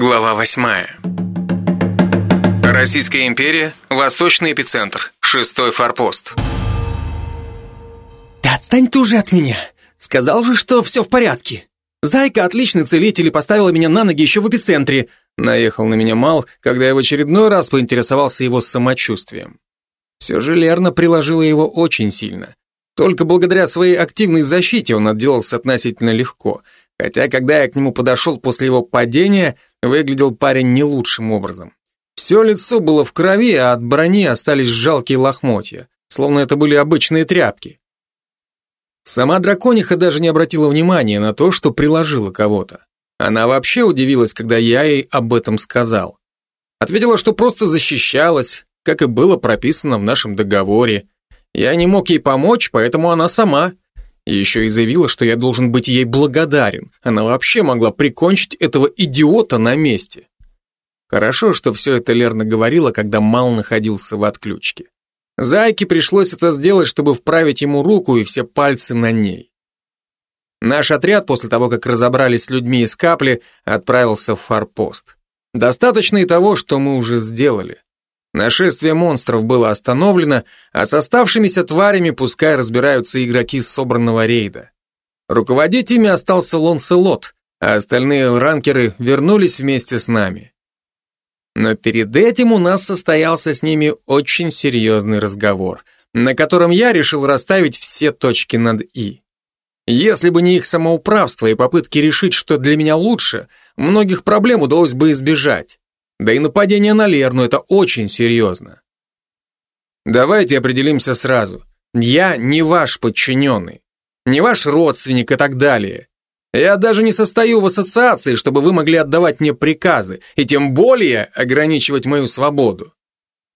Глава восьмая. Российская империя, Восточный эпицентр, шестой форпост. «Да отстань ты уже от меня! Сказал же, что все в порядке! Зайка отличный целитель и поставила меня на ноги еще в эпицентре!» Наехал на меня Мал, когда я в очередной раз поинтересовался его самочувствием. Все же Лерна приложила его очень сильно. Только благодаря своей активной защите он отделался относительно легко, хотя когда я к нему подошел после его падения, выглядел парень не лучшим образом. Все лицо было в крови, а от брони остались жалкие лохмотья, словно это были обычные тряпки. Сама дракониха даже не обратила внимания на то, что приложила кого-то. Она вообще удивилась, когда я ей об этом сказал. Ответила, что просто защищалась, как и было прописано в нашем договоре. Я не мог ей помочь, поэтому она сама. Еще и заявила, что я должен быть ей благодарен. Она вообще могла прикончить этого идиота на месте. Хорошо, что все это Лерна говорила, когда Мал находился в отключке. Зайке пришлось это сделать, чтобы вправить ему руку и все пальцы на ней. Наш отряд, после того, как разобрались с людьми из капли, отправился в форпост. Достаточно и того, что мы уже сделали. Нашествие монстров было остановлено, а с оставшимися тварями пускай разбираются игроки собранного рейда. Руководить ими остался Лонселот, а остальные ранкеры вернулись вместе с нами. Но перед этим у нас состоялся с ними очень серьезный разговор, на котором я решил расставить все точки над «и». Если бы не их самоуправство и попытки решить, что для меня лучше, многих проблем удалось бы избежать. Да и нападение на Лерну – это очень серьезно. Давайте определимся сразу. Я не ваш подчиненный, не ваш родственник и так далее. Я даже не состою в ассоциации, чтобы вы могли отдавать мне приказы, и тем более ограничивать мою свободу.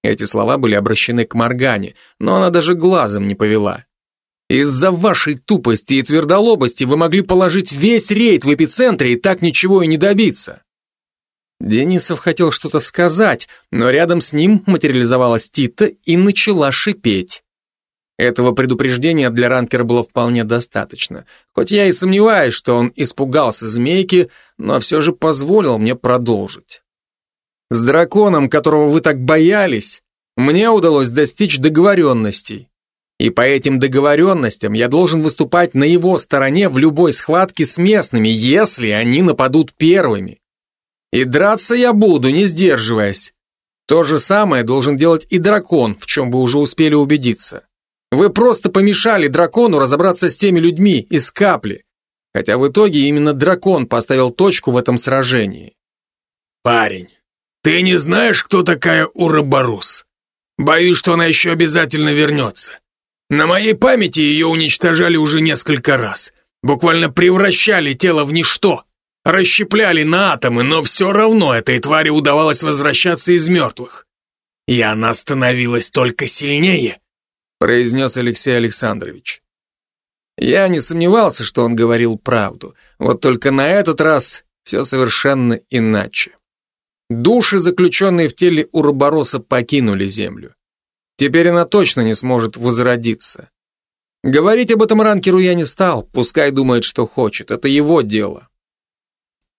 Эти слова были обращены к Моргане, но она даже глазом не повела. Из-за вашей тупости и твердолобости вы могли положить весь рейд в эпицентре и так ничего и не добиться. Денисов хотел что-то сказать, но рядом с ним материализовалась Тита и начала шипеть. Этого предупреждения для ранкера было вполне достаточно. Хоть я и сомневаюсь, что он испугался змейки, но все же позволил мне продолжить. С драконом, которого вы так боялись, мне удалось достичь договоренностей. И по этим договоренностям я должен выступать на его стороне в любой схватке с местными, если они нападут первыми. И драться я буду, не сдерживаясь. То же самое должен делать и дракон, в чем вы уже успели убедиться. Вы просто помешали дракону разобраться с теми людьми из капли, хотя в итоге именно дракон поставил точку в этом сражении. Парень, ты не знаешь, кто такая Урабарус? Боюсь, что она еще обязательно вернется. На моей памяти ее уничтожали уже несколько раз. Буквально превращали тело в ничто расщепляли на атомы, но все равно этой твари удавалось возвращаться из мертвых. И она становилась только сильнее, произнес Алексей Александрович. Я не сомневался, что он говорил правду, вот только на этот раз все совершенно иначе. Души, заключенные в теле Уробороса, покинули Землю. Теперь она точно не сможет возродиться. Говорить об этом ранкеру я не стал, пускай думает, что хочет, это его дело.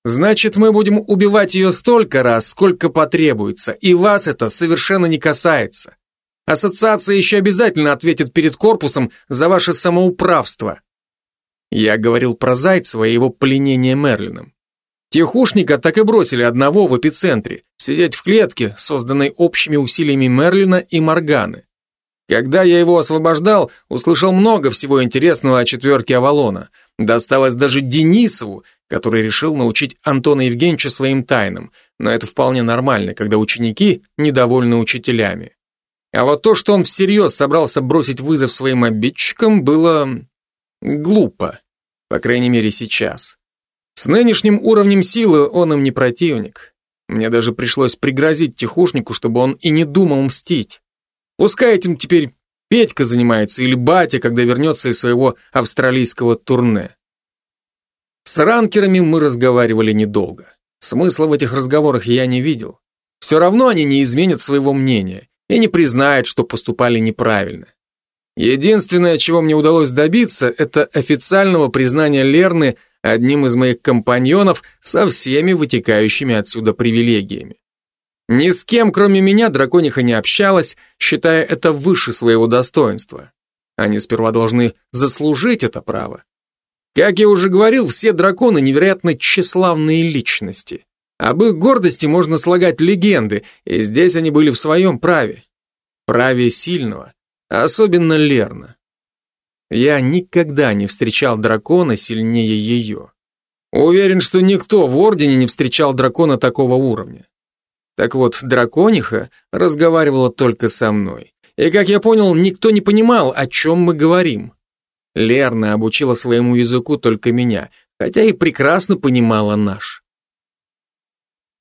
Значит, мы будем убивать ее столько раз, сколько потребуется, и вас это совершенно не касается. Ассоциация еще обязательно ответит перед корпусом за ваше самоуправство. Я говорил про Зайцева и его пленение Мерлином. Техушника так и бросили одного в эпицентре, сидеть в клетке, созданной общими усилиями Мерлина и Морганы. Когда я его освобождал, услышал много всего интересного о четверке Авалона. Досталось даже Денисову, который решил научить Антона Евгеньевича своим тайнам, но это вполне нормально, когда ученики недовольны учителями. А вот то, что он всерьез собрался бросить вызов своим обидчикам, было глупо, по крайней мере сейчас. С нынешним уровнем силы он им не противник. Мне даже пришлось пригрозить тихушнику, чтобы он и не думал мстить. Пускай этим теперь Петька занимается или батя, когда вернется из своего австралийского турне. С ранкерами мы разговаривали недолго. Смысла в этих разговорах я не видел. Все равно они не изменят своего мнения и не признают, что поступали неправильно. Единственное, чего мне удалось добиться, это официального признания Лерны одним из моих компаньонов со всеми вытекающими отсюда привилегиями. Ни с кем, кроме меня, дракониха не общалась, считая это выше своего достоинства. Они сперва должны заслужить это право. Как я уже говорил, все драконы невероятно тщеславные личности. Об их гордости можно слагать легенды, и здесь они были в своем праве. Праве сильного, особенно Лерна. Я никогда не встречал дракона сильнее ее. Уверен, что никто в Ордене не встречал дракона такого уровня. Так вот, дракониха разговаривала только со мной. И, как я понял, никто не понимал, о чем мы говорим. Лерна обучила своему языку только меня, хотя и прекрасно понимала наш.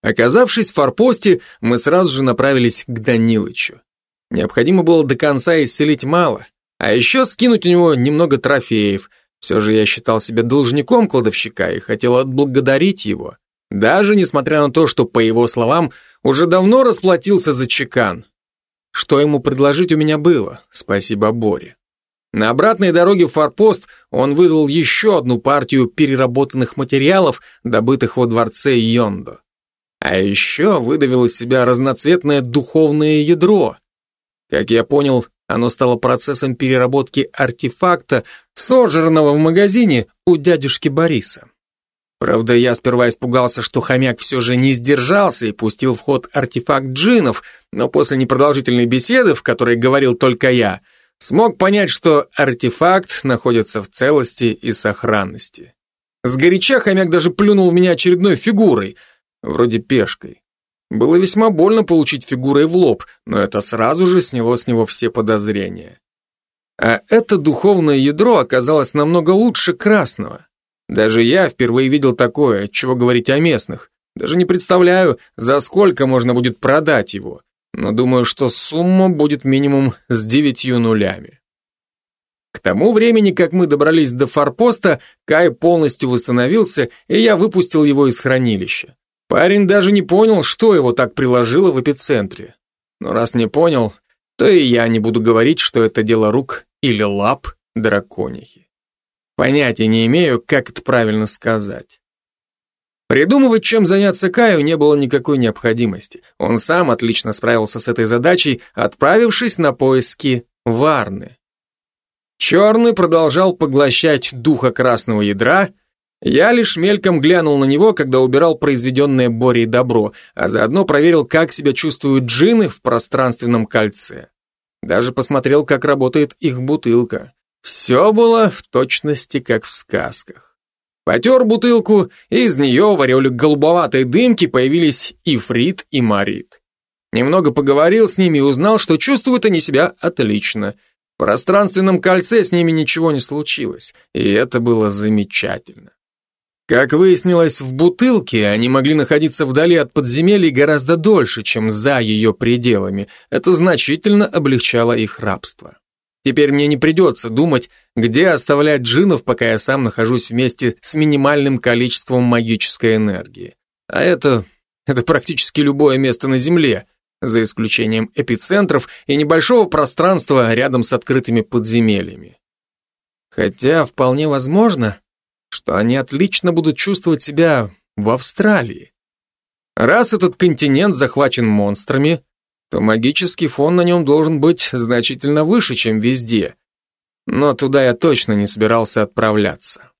Оказавшись в форпосте, мы сразу же направились к Данилычу. Необходимо было до конца исцелить мало, а еще скинуть у него немного трофеев. Все же я считал себя должником кладовщика и хотел отблагодарить его, даже несмотря на то, что, по его словам, уже давно расплатился за чекан. Что ему предложить у меня было, спасибо Боре. На обратной дороге в форпост он выдал еще одну партию переработанных материалов, добытых во дворце Йондо. А еще выдавил из себя разноцветное духовное ядро. Как я понял, оно стало процессом переработки артефакта, сожранного в магазине у дядюшки Бориса. Правда, я сперва испугался, что хомяк все же не сдержался и пустил в ход артефакт джинов, но после непродолжительной беседы, в которой говорил только я, смог понять, что артефакт находится в целости и сохранности. Сгоряча хомяк даже плюнул в меня очередной фигурой, вроде пешкой. Было весьма больно получить фигурой в лоб, но это сразу же сняло с него все подозрения. А это духовное ядро оказалось намного лучше красного. Даже я впервые видел такое, чего говорить о местных. Даже не представляю, за сколько можно будет продать его но думаю, что сумма будет минимум с девятью нулями. К тому времени, как мы добрались до форпоста, Кай полностью восстановился, и я выпустил его из хранилища. Парень даже не понял, что его так приложило в эпицентре. Но раз не понял, то и я не буду говорить, что это дело рук или лап драконихи. Понятия не имею, как это правильно сказать. Придумывать, чем заняться Каю, не было никакой необходимости. Он сам отлично справился с этой задачей, отправившись на поиски Варны. Черный продолжал поглощать духа красного ядра, я лишь мельком глянул на него, когда убирал произведенное Борей добро, а заодно проверил, как себя чувствуют джины в пространственном кольце. Даже посмотрел, как работает их бутылка. Все было в точности, как в сказках. Потер бутылку, и из нее в ореоле голубоватой дымки появились Ифрит и Марит. Немного поговорил с ними и узнал, что чувствуют они себя отлично. В пространственном кольце с ними ничего не случилось, и это было замечательно. Как выяснилось, в бутылке они могли находиться вдали от подземелий гораздо дольше, чем за ее пределами. Это значительно облегчало их рабство. Теперь мне не придется думать, где оставлять джинов, пока я сам нахожусь вместе с минимальным количеством магической энергии. А это... это практически любое место на Земле, за исключением эпицентров и небольшого пространства рядом с открытыми подземельями. Хотя вполне возможно, что они отлично будут чувствовать себя в Австралии. Раз этот континент захвачен монстрами, то магический фон на нем должен быть значительно выше, чем везде. Но туда я точно не собирался отправляться.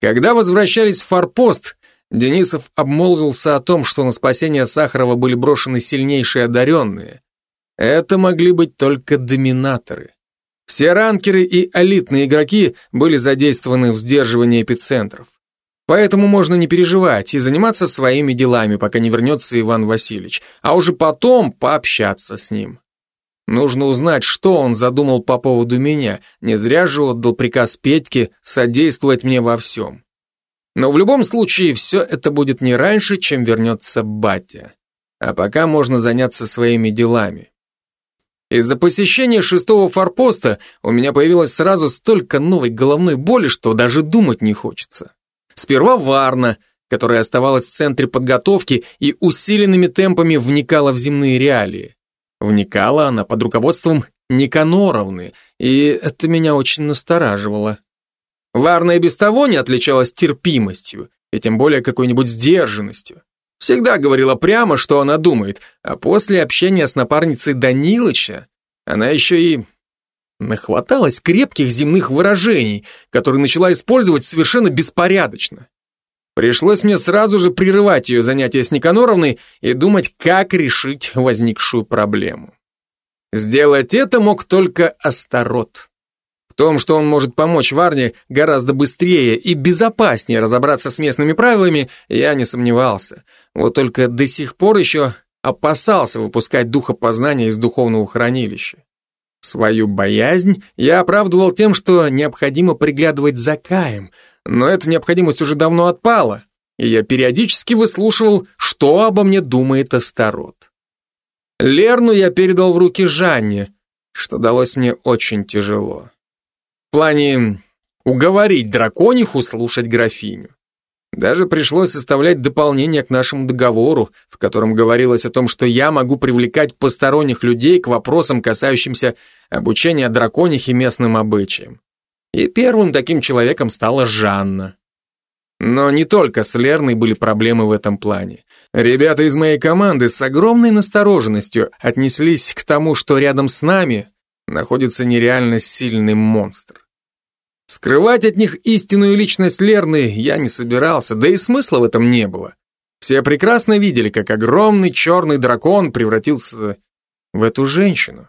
Когда возвращались в форпост, Денисов обмолвился о том, что на спасение Сахарова были брошены сильнейшие одаренные. Это могли быть только доминаторы. Все ранкеры и элитные игроки были задействованы в сдерживании эпицентров. Поэтому можно не переживать и заниматься своими делами, пока не вернется Иван Васильевич, а уже потом пообщаться с ним. Нужно узнать, что он задумал по поводу меня, не зря же отдал приказ Петьке содействовать мне во всем. Но в любом случае все это будет не раньше, чем вернется батя. А пока можно заняться своими делами. Из-за посещения шестого форпоста у меня появилось сразу столько новой головной боли, что даже думать не хочется. Сперва Варна, которая оставалась в центре подготовки и усиленными темпами вникала в земные реалии. Вникала она под руководством Никаноровны, и это меня очень настораживало. Варна и без того не отличалась терпимостью, и тем более какой-нибудь сдержанностью. Всегда говорила прямо, что она думает, а после общения с напарницей Данилыча она еще и нахваталась крепких земных выражений, которые начала использовать совершенно беспорядочно. Пришлось мне сразу же прерывать ее занятия с Никаноровной и думать, как решить возникшую проблему. Сделать это мог только Астарот. В том, что он может помочь Варне гораздо быстрее и безопаснее разобраться с местными правилами, я не сомневался. Вот только до сих пор еще опасался выпускать духа познания из духовного хранилища. Свою боязнь я оправдывал тем, что необходимо приглядывать за Каем, но эта необходимость уже давно отпала, и я периодически выслушивал, что обо мне думает Астарот. Лерну я передал в руки Жанне, что далось мне очень тяжело. В плане уговорить дракониху слушать графиню. Даже пришлось составлять дополнение к нашему договору, в котором говорилось о том, что я могу привлекать посторонних людей к вопросам, касающимся обучения драконихи местным обычаям. И первым таким человеком стала Жанна. Но не только с Лерной были проблемы в этом плане. Ребята из моей команды с огромной настороженностью отнеслись к тому, что рядом с нами находится нереально сильный монстр. Скрывать от них истинную личность Лерны я не собирался, да и смысла в этом не было. Все прекрасно видели, как огромный черный дракон превратился в эту женщину.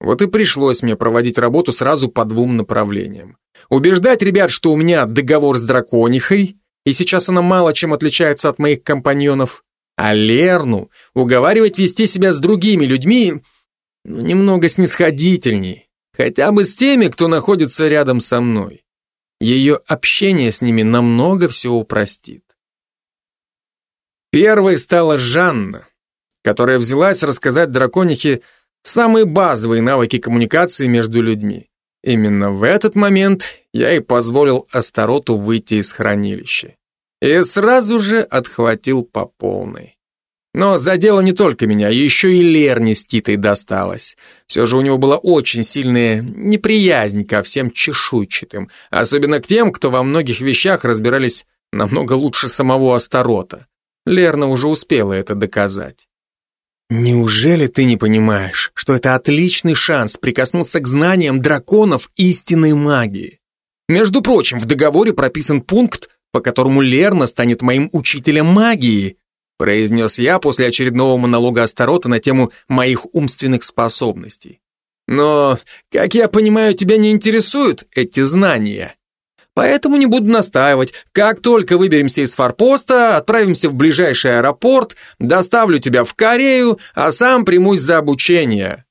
Вот и пришлось мне проводить работу сразу по двум направлениям. Убеждать ребят, что у меня договор с драконихой, и сейчас она мало чем отличается от моих компаньонов, а Лерну уговаривать вести себя с другими людьми ну, немного снисходительней, Хотя бы с теми, кто находится рядом со мной. Ее общение с ними намного все упростит. Первой стала Жанна, которая взялась рассказать драконихе самые базовые навыки коммуникации между людьми. Именно в этот момент я и позволил Астароту выйти из хранилища. И сразу же отхватил по полной. Но задело не только меня, еще и Лерни с Титой досталось. Все же у него была очень сильная неприязнь ко всем чешуйчатым, особенно к тем, кто во многих вещах разбирались намного лучше самого Астарота. Лерна уже успела это доказать. Неужели ты не понимаешь, что это отличный шанс прикоснуться к знаниям драконов истинной магии? Между прочим, в договоре прописан пункт, по которому Лерна станет моим учителем магии, произнес я после очередного монолога Астарота на тему моих умственных способностей. Но, как я понимаю, тебя не интересуют эти знания. Поэтому не буду настаивать. Как только выберемся из форпоста, отправимся в ближайший аэропорт, доставлю тебя в Корею, а сам примусь за обучение.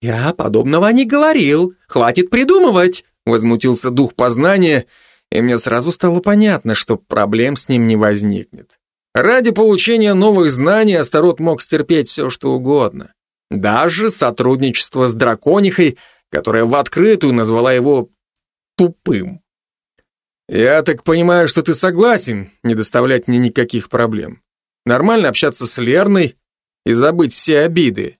Я подобного не говорил. Хватит придумывать, возмутился дух познания, и мне сразу стало понятно, что проблем с ним не возникнет. Ради получения новых знаний Астарот мог стерпеть все, что угодно. Даже сотрудничество с драконихой, которая в открытую назвала его тупым. «Я так понимаю, что ты согласен не доставлять мне никаких проблем. Нормально общаться с Лерной и забыть все обиды».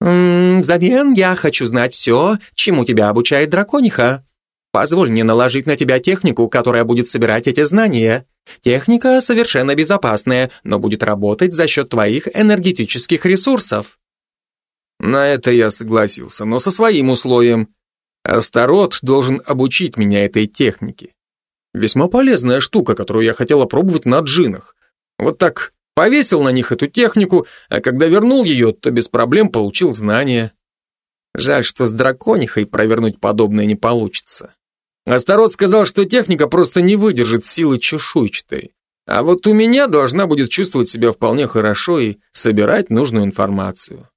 «М «Взамен я хочу знать все, чему тебя обучает дракониха. Позволь мне наложить на тебя технику, которая будет собирать эти знания. Техника совершенно безопасная, но будет работать за счет твоих энергетических ресурсов. На это я согласился, но со своим условием. Астарот должен обучить меня этой технике. Весьма полезная штука, которую я хотел опробовать на джинах. Вот так повесил на них эту технику, а когда вернул ее, то без проблем получил знания. Жаль, что с драконихой провернуть подобное не получится. Астарот сказал, что техника просто не выдержит силы чешуйчатой. А вот у меня должна будет чувствовать себя вполне хорошо и собирать нужную информацию.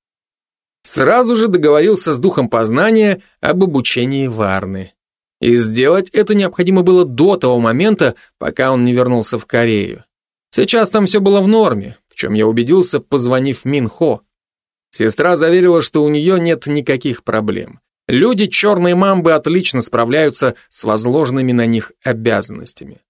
Сразу же договорился с духом познания об обучении Варны. И сделать это необходимо было до того момента, пока он не вернулся в Корею. Сейчас там все было в норме, в чем я убедился, позвонив Минхо. Сестра заверила, что у нее нет никаких проблем. Люди черной мамбы отлично справляются с возложенными на них обязанностями.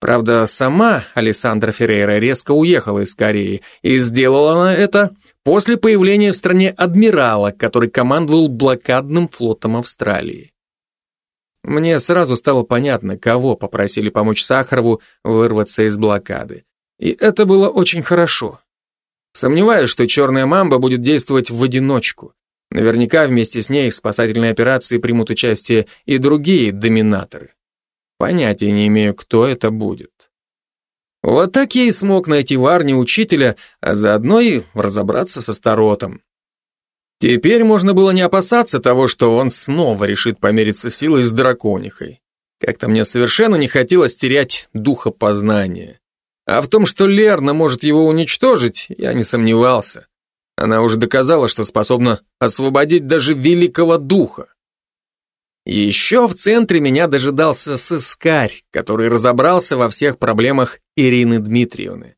Правда, сама Александра Феррейра резко уехала из Кореи, и сделала она это после появления в стране адмирала, который командовал блокадным флотом Австралии. Мне сразу стало понятно, кого попросили помочь Сахарову вырваться из блокады. И это было очень хорошо. Сомневаюсь, что черная мамба будет действовать в одиночку. Наверняка вместе с ней в спасательной операции примут участие и другие доминаторы. Понятия не имею, кто это будет. Вот так я и смог найти в Арне учителя, а заодно и разобраться со Старотом. Теперь можно было не опасаться того, что он снова решит помериться силой с драконихой. Как-то мне совершенно не хотелось терять духа познания. А в том, что Лерна может его уничтожить, я не сомневался. Она уже доказала, что способна освободить даже великого духа. Еще в центре меня дожидался сыскарь, который разобрался во всех проблемах Ирины Дмитриевны.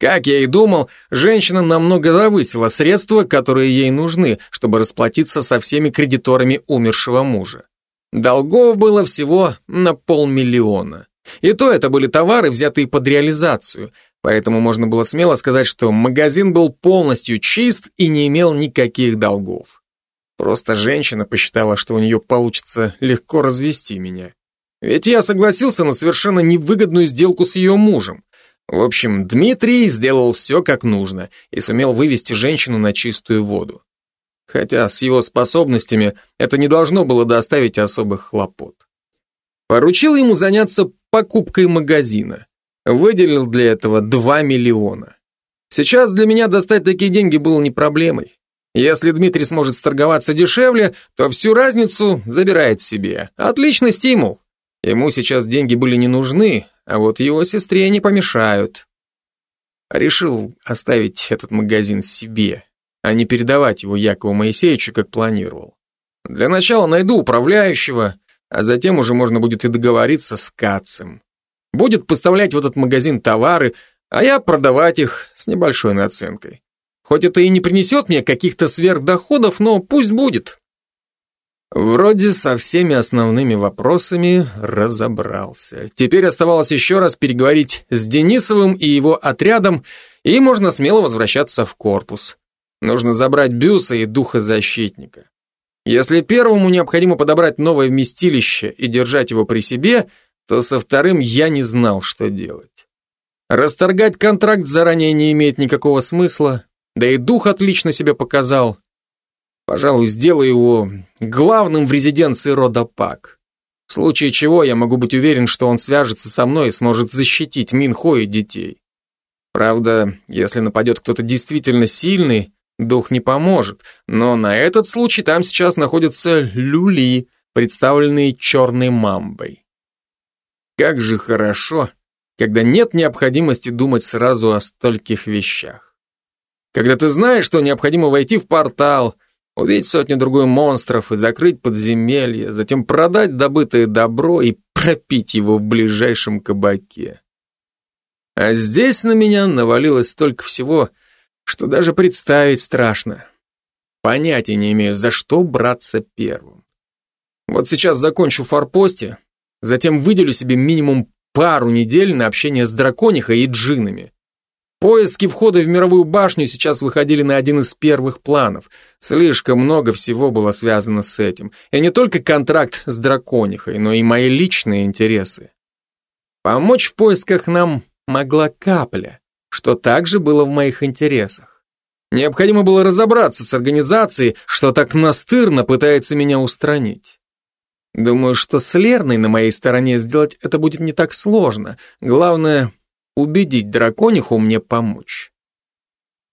Как я и думал, женщина намного завысила средства, которые ей нужны, чтобы расплатиться со всеми кредиторами умершего мужа. Долгов было всего на полмиллиона. И то это были товары, взятые под реализацию, поэтому можно было смело сказать, что магазин был полностью чист и не имел никаких долгов. Просто женщина посчитала, что у нее получится легко развести меня. Ведь я согласился на совершенно невыгодную сделку с ее мужем. В общем, Дмитрий сделал все как нужно и сумел вывести женщину на чистую воду. Хотя с его способностями это не должно было доставить особых хлопот. Поручил ему заняться покупкой магазина. Выделил для этого 2 миллиона. Сейчас для меня достать такие деньги было не проблемой. Если Дмитрий сможет сторговаться дешевле, то всю разницу забирает себе. Отличный стимул. Ему сейчас деньги были не нужны, а вот его сестре не помешают. Решил оставить этот магазин себе, а не передавать его Якову Моисеевичу, как планировал. Для начала найду управляющего, а затем уже можно будет и договориться с Кацем. Будет поставлять в этот магазин товары, а я продавать их с небольшой наценкой. Хоть это и не принесет мне каких-то сверхдоходов, но пусть будет. Вроде со всеми основными вопросами разобрался. Теперь оставалось еще раз переговорить с Денисовым и его отрядом, и можно смело возвращаться в корпус. Нужно забрать Бюса и Духозащитника. Если первому необходимо подобрать новое вместилище и держать его при себе, то со вторым я не знал, что делать. Расторгать контракт заранее не имеет никакого смысла, да и Дух отлично себя показал. Пожалуй, сделаю его главным в резиденции рода Пак. В случае чего я могу быть уверен, что он свяжется со мной и сможет защитить Минхо и детей. Правда, если нападет кто-то действительно сильный, дух не поможет, но на этот случай там сейчас находятся люли, представленные черной мамбой. Как же хорошо, когда нет необходимости думать сразу о стольких вещах. Когда ты знаешь, что необходимо войти в портал, Увидеть сотню-другую монстров и закрыть подземелье, затем продать добытое добро и пропить его в ближайшем кабаке. А здесь на меня навалилось столько всего, что даже представить страшно. Понятия не имею, за что браться первым. Вот сейчас закончу форпосте, затем выделю себе минимум пару недель на общение с драконихой и джинами. Поиски входа в мировую башню сейчас выходили на один из первых планов. Слишком много всего было связано с этим. И не только контракт с драконихой, но и мои личные интересы. Помочь в поисках нам могла капля, что также было в моих интересах. Необходимо было разобраться с организацией, что так настырно пытается меня устранить. Думаю, что с Лерной на моей стороне сделать это будет не так сложно. Главное убедить дракониху мне помочь.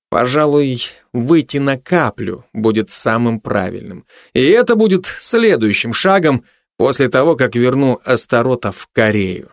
Пожалуй, выйти на каплю будет самым правильным. И это будет следующим шагом после того, как верну Астарота в Корею.